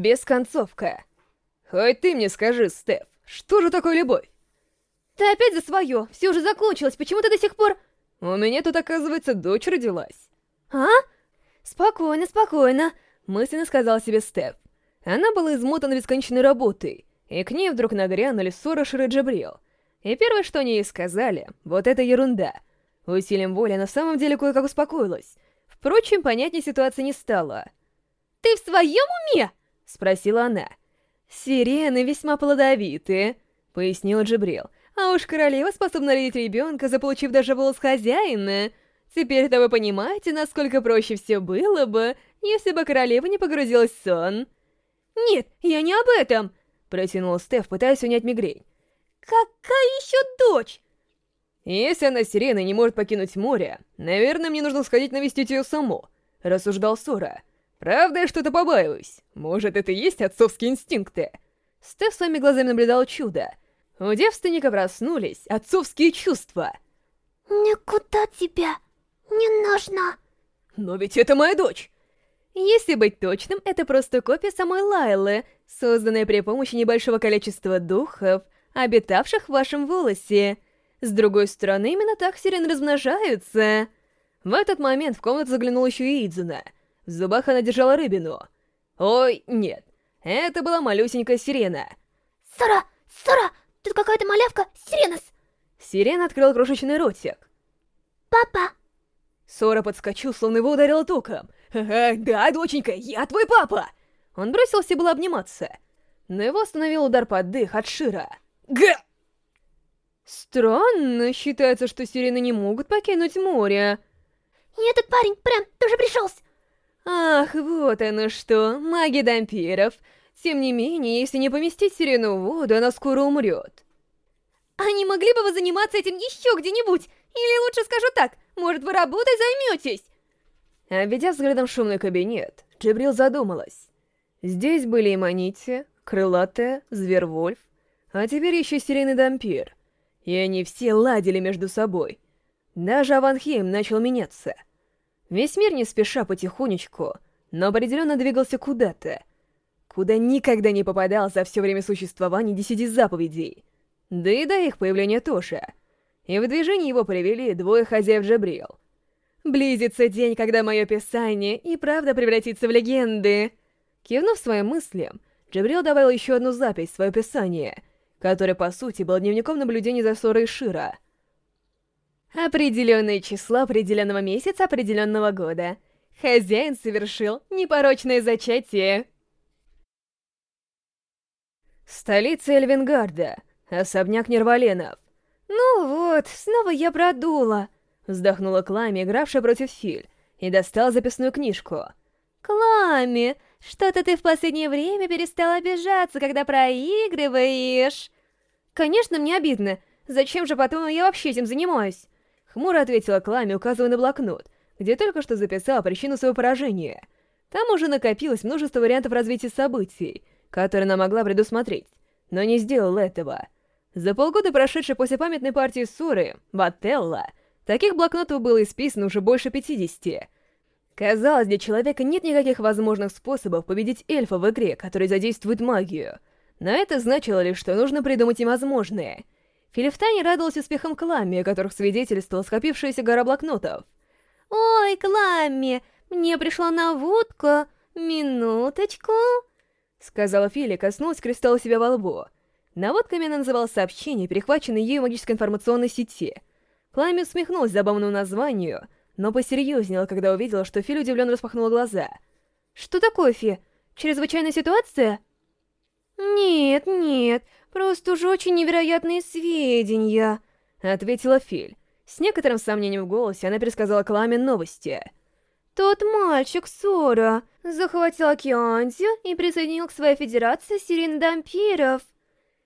Бесконцовка. Хоть ты мне скажи, Стеф, что же такое любовь? Ты опять за свое. Все уже закончилось. Почему ты до сих пор... У меня тут, оказывается, дочь родилась. А? Спокойно, спокойно. Мысленно сказал себе Стеф. Она была измотана бесконечной работой, и к ней вдруг нагрянули ссора Шир и Джабрил. И первое, что они ей сказали, вот это ерунда. Усилием воли на самом деле кое-как успокоилась. Впрочем, понятнее ситуации не стало. «Ты в своем уме?» — спросила она. «Сирены весьма плодовитые», — пояснила Джабрил. «А уж королева способна родить ребенка, заполучив даже волос хозяина. Теперь-то вы понимаете, насколько проще все было бы, если бы королева не погрузилась в сон». «Нет, я не об этом!» — протянул Стеф, пытаясь унять мигрень. «Какая еще дочь?» «Если она сирена не может покинуть море, наверное, мне нужно сходить навестить ее саму», — рассуждал Сора. «Правда, я что-то побаиваюсь. Может, это и есть отцовские инстинкты?» Стеф своими глазами наблюдал чудо. У девственника проснулись отцовские чувства. «Никуда тебя не нужно». «Но ведь это моя дочь!» Если быть точным, это просто копия самой Лайлы, созданная при помощи небольшого количества духов, обитавших в вашем волосе. С другой стороны, именно так сирены размножаются. В этот момент в комнату заглянула еще и Идзуна. В зубах она держала рыбину. Ой, нет, это была малюсенькая сирена. «Сора! Сора! Тут какая-то малявка! Сиренас!» Сирена открыл крошечный ротик. «Папа!» Сора подскочил, словно его ударило током. «Ха-ха, да, доченька, я твой папа!» Он бросился было обниматься, но его остановил удар под дых от Шира. Г! Странно, считается, что сирены не могут покинуть море. И этот парень прям тоже пришелся. Ах, вот оно что, маги дампиров. Тем не менее, если не поместить сирену в воду, она скоро умрет. А не могли бы вы заниматься этим еще где-нибудь? Или лучше скажу так, может вы работой займетесь? Обведя взглядом шумный кабинет, Джибрил задумалась. Здесь были и Манити, Крылатая, Звервольф, а теперь еще Сиреный Дампир. И они все ладили между собой. Даже Аванхейм начал меняться. Весь мир не спеша потихонечку, но определенно двигался куда-то. Куда никогда не попадал за все время существования десяти заповедей. Да и до их появления тоже. И в движение его привели двое хозяев Джабрил — Близится день, когда мое писание и правда превратится в легенды. Кивнув своим мыслям, Джабрил добавил еще одну запись в свое писание, которое, по сути, было дневником наблюдений за ссорой Шира. Определенные числа определенного месяца определенного года. Хозяин совершил непорочное зачатие. Столица Эльвингарда. Особняк Нерваленов. Ну вот, снова я продула. Вздохнула Клами, игравшая против Филь, и достала записную книжку. «Клами, что-то ты в последнее время перестала обижаться, когда проигрываешь!» «Конечно, мне обидно. Зачем же потом я вообще этим занимаюсь?» Хмуро ответила Клами, указывая на блокнот, где только что записала причину своего поражения. Там уже накопилось множество вариантов развития событий, которые она могла предусмотреть, но не сделала этого. За полгода, прошедшей после памятной партии ссоры, Бателла — Таких блокнотов было исписано уже больше 50. Казалось, для человека нет никаких возможных способов победить эльфа в игре, который задействует магию. Но это значило лишь, что нужно придумать невозможное. Филифтани радовался успехам Кламми, о которых свидетельствовала скопившаяся гора блокнотов. «Ой, Кламми, мне пришла наводка. Минуточку», — сказала Фили, коснулась кристалла себя во лбу. Наводками она называла сообщение, перехваченное ею магической информационной сети — Пламя усмехнулась забавному названию, но посерьезнела, когда увидела, что Фи удивленно распахнула глаза. «Что такое, Фи? Чрезвычайная ситуация?» «Нет, нет, просто уже очень невероятные сведения», — ответила Филь. С некоторым сомнением в голосе она пересказала Кламе новости. «Тот мальчик, Сора, захватил Океандию и присоединил к своей федерации сирен дампиров».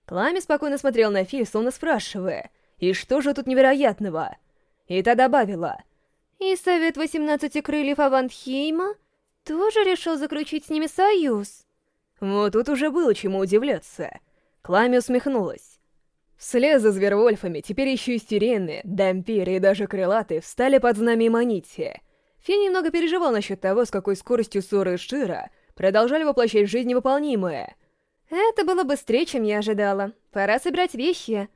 Кламе спокойно смотрел на Филь, словно спрашивая — и что же тут невероятного? И та добавила. И Совет 18 Крыльев Авантхейма тоже решил заключить с ними союз. Вот тут уже было чему удивляться. Клами усмехнулась. Вслед за Звервольфами теперь еще и Сирены, Дампиры и даже Крылатые встали под знамя Манити. Фин немного переживал насчет того, с какой скоростью ссоры Шира продолжали воплощать в жизнь невыполнимое. Это было быстрее, чем я ожидала. Пора собирать вещи.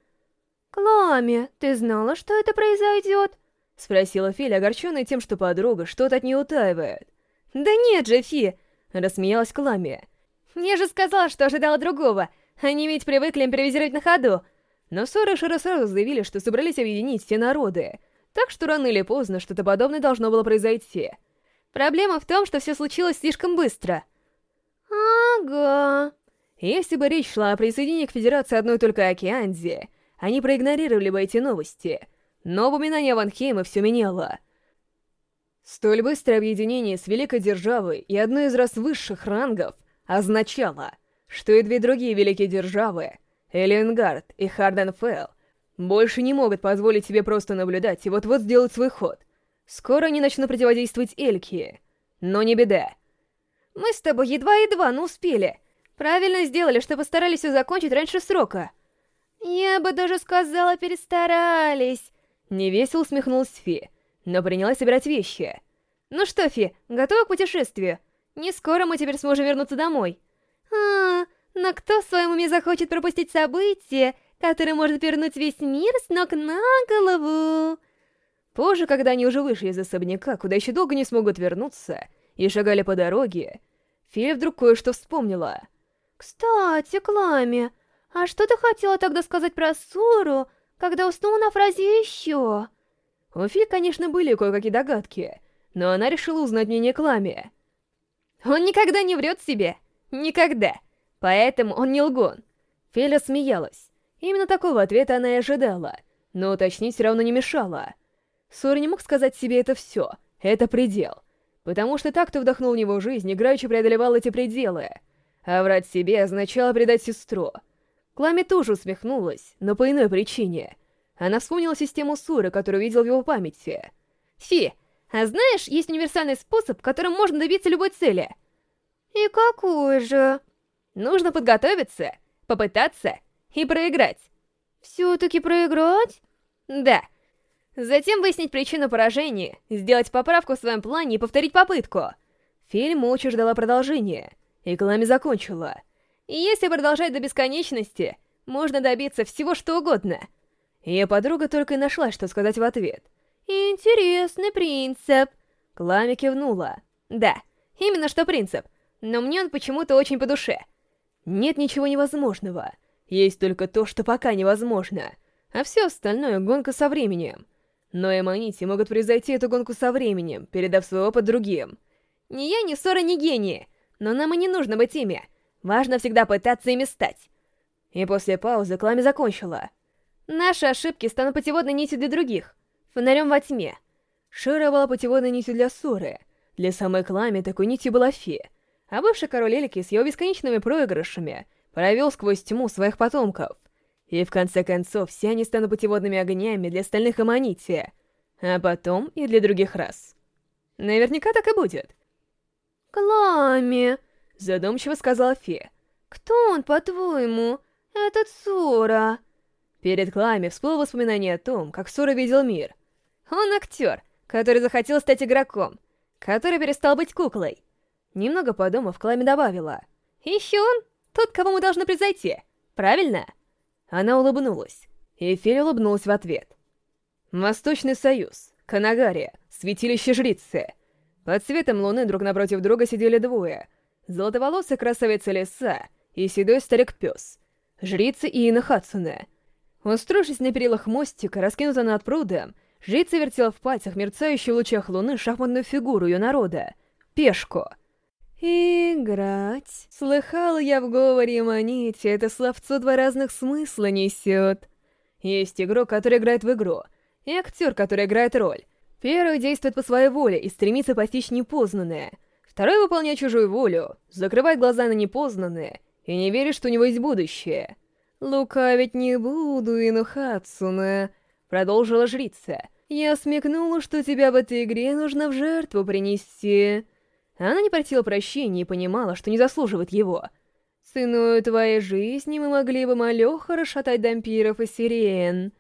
«Клами, ты знала, что это произойдет?» — спросила Филя, огорченная тем, что подруга что-то от нее утаивает. «Да нет же, Фи!» — рассмеялась Клами. «Я же сказала, что ожидала другого. Они ведь привыкли импровизировать на ходу». Но Сора и Широ сразу заявили, что собрались объединить все народы, так что рано или поздно что-то подобное должно было произойти. Проблема в том, что все случилось слишком быстро. Ага. Если бы речь шла о присоединении к Федерации одной только Океанзии, они проигнорировали бы эти новости. Но упоминание Ванхейма все меняло. Столь быстрое объединение с Великой Державой и одной из раз высших рангов означало, что и две другие великие державы, Эллингард и Харденфелл, больше не могут позволить себе просто наблюдать и вот-вот сделать свой ход. Скоро они начнут противодействовать Эльки. Но не беда. Мы с тобой едва-едва, но успели. Правильно сделали, что постарались все закончить раньше срока. Я бы даже сказала, перестарались. Невесело усмехнулась Фи, но принялась собирать вещи. Ну что, Фи, готова к путешествию? Не скоро мы теперь сможем вернуться домой. А, но кто в своем уме захочет пропустить события, который может вернуть весь мир с ног на голову. Позже, когда они уже вышли из особняка, куда еще долго не смогут вернуться, и шагали по дороге, Филя вдруг кое-что вспомнила. «Кстати, Клами, а что ты хотела тогда сказать про ссору, когда уснула на фразе «еще»?» У Фи, конечно, были кое-какие догадки, но она решила узнать мнение Клами. «Он никогда не врет себе. Никогда. Поэтому он не лгун». Филя смеялась. Именно такого ответа она и ожидала, но уточнить все равно не мешало. Сори не мог сказать себе это все, это предел. Потому что так, кто вдохнул в него жизнь, играючи преодолевал эти пределы. А врать себе означало предать сестру. Клами тоже усмехнулась, но по иной причине. Она вспомнила систему Суры, которую видел в его памяти. «Фи, а знаешь, есть универсальный способ, которым можно добиться любой цели?» «И какой же?» «Нужно подготовиться, попытаться и проиграть. Все-таки проиграть? Да. Затем выяснить причину поражения, сделать поправку в своем плане и повторить попытку. Фильм молча ждала продолжения, и Клами закончила. И если продолжать до бесконечности, можно добиться всего что угодно. Ее подруга только и нашла, что сказать в ответ. «Интересный принцип». Клами кивнула. «Да, именно что принцип, но мне он почему-то очень по душе. Нет ничего невозможного». Есть только то, что пока невозможно, а все остальное — гонка со временем. Но эмонити могут произойти эту гонку со временем, передав свой опыт другим. Ни я, ни Сора, ни гении, но нам и не нужно быть ими. Важно всегда пытаться ими стать. И после паузы Клами закончила. Наши ошибки станут путеводной нитью для других, фонарем во тьме. Шира была путеводной нитью для Соры. Для самой Клами такой нитью была Фи. А бывший король Элики с его бесконечными проигрышами — провел сквозь тьму своих потомков. И в конце концов, все они станут путеводными огнями для остальных Аманити, а потом и для других рас. Наверняка так и будет. «Клами», — задумчиво сказала Фи. «Кто он, по-твоему? Этот Сора?» Перед Клами всплыло воспоминание о том, как Сора видел мир. Он актер, который захотел стать игроком, который перестал быть куклой. Немного подумав, Клами добавила. «Еще он тот, кого мы должны превзойти, правильно?» Она улыбнулась, и Фель улыбнулась в ответ. Восточный Союз, Канагария, Святилище Жрицы. Под светом луны друг напротив друга сидели двое. Золотоволосый красавица Лиса и седой старик-пес. Жрица Иина Хацуне. Устроившись на перилах мостика, раскинута над прудом, жрица вертела в пальцах мерцающую в лучах луны шахматную фигуру ее народа — пешку — «Играть». Слыхала я в говоре Манити, это словцо два разных смысла несет. Есть игрок, который играет в игру, и актер, который играет роль. Первый действует по своей воле и стремится постичь непознанное. Второй выполняет чужую волю, закрывает глаза на непознанное и не верит, что у него есть будущее. «Лукавить не буду, Инухацуна», — продолжила жрица. «Я смекнула, что тебя в этой игре нужно в жертву принести». Она не просила прощения и понимала, что не заслуживает его. «Ценую твоей жизни мы могли бы малёха расшатать дампиров и сирен».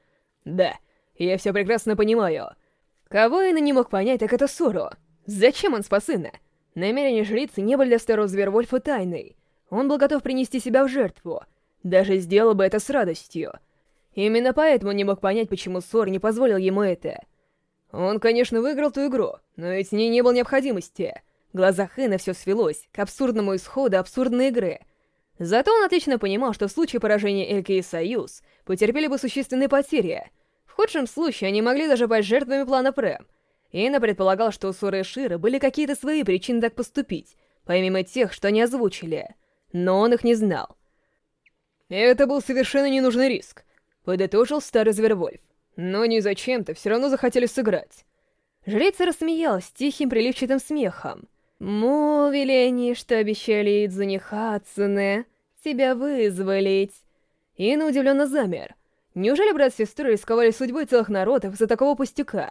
«Да, я все прекрасно понимаю. Кого Инна не мог понять, так это Суру. Зачем он спас Инна? Намерения жрицы не были для старого Звервольфа тайной. Он был готов принести себя в жертву. Даже сделал бы это с радостью. Именно поэтому не мог понять, почему Сор не позволил ему это. Он, конечно, выиграл ту игру, но ведь в ней не было необходимости. В глазах Хэна все свелось к абсурдному исходу абсурдной игры. Зато он отлично понимал, что в случае поражения Эльки и Союз потерпели бы существенные потери. В худшем случае они могли даже быть жертвами плана Прэм. Ина предполагал, что у Соры и Шира были какие-то свои причины так поступить, помимо тех, что они озвучили. Но он их не знал. Это был совершенно ненужный риск. Подытожил старый Звервольф. Но не зачем-то все равно захотели сыграть. Жрица рассмеялась тихим приливчатым смехом. «Мовили они, что обещали Идзуни Хацуне тебя вызволить». Ина удивленно замер. Неужели брат с сестрой рисковали судьбой целых народов за такого пустяка?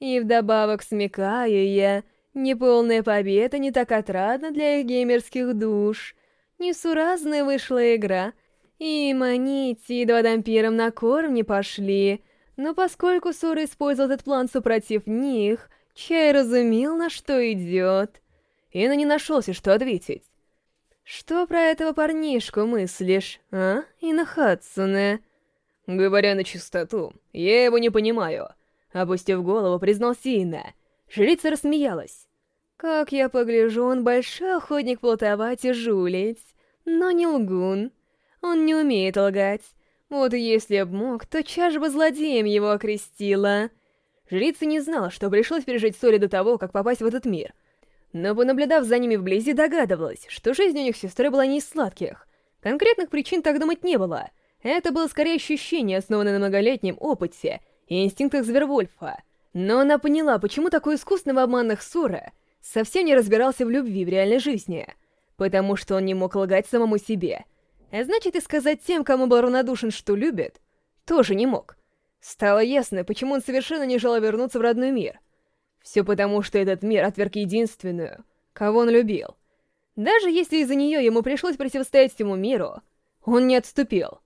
И вдобавок смекаю я, неполная победа не так отрадна для их геймерских душ. Несуразная вышла игра, и Манити и два дампиром на корм не пошли. Но поскольку Сура использовал этот план супротив них, Чай разумел, на что идет. Ина не нашелся, что ответить. «Что про этого парнишку мыслишь, а, Ина Хадсуне?» «Говоря на чистоту, я его не понимаю», — опустив голову, признал Ина. Жрица рассмеялась. «Как я погляжу, он большой охотник плутовать и жулить, но не лгун». Он не умеет лгать. Вот если б мог, то чаш бы злодеем его окрестила. Жрица не знала, что пришлось пережить ссоре до того, как попасть в этот мир. Но, понаблюдав за ними вблизи, догадывалась, что жизнь у них сестры была не из сладких. Конкретных причин так думать не было. Это было скорее ощущение, основанное на многолетнем опыте и инстинктах Звервольфа. Но она поняла, почему такой искусственного обманных Сора совсем не разбирался в любви в реальной жизни. Потому что он не мог лгать самому себе — а значит, и сказать тем, кому был равнодушен, что любит, тоже не мог. Стало ясно, почему он совершенно не желал вернуться в родной мир. Все потому, что этот мир отверг единственную, кого он любил. Даже если из-за нее ему пришлось противостоять всему миру, он не отступил.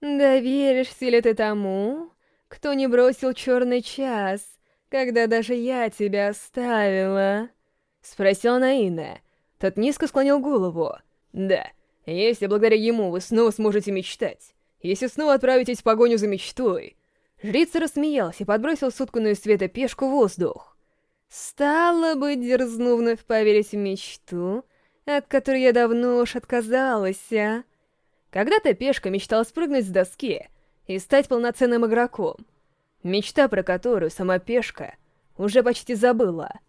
«Доверишься ли ты тому, кто не бросил черный час, когда даже я тебя оставила?» — спросила Наина. Тот низко склонил голову. «Да». Если благодаря ему вы снова сможете мечтать, если снова отправитесь в погоню за мечтой...» Жрица рассмеялась и подбросил сотканную света пешку в воздух. «Стало быть, дерзну вновь поверить в мечту, от которой я давно уж отказалась, а?» Когда-то пешка мечтала спрыгнуть с доски и стать полноценным игроком. Мечта, про которую сама пешка уже почти забыла —